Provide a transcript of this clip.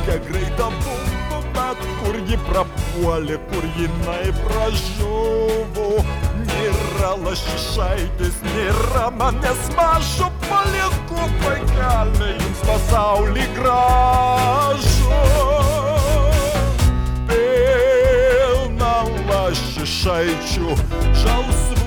kokia greita buvo, bet kur ji prapuolė, kur jinai pražuvo. Nėra lašišaitės, nėra manęs mažo palieku vaikelį jums pasaulį gražu. Pilna lašišaičių, žaus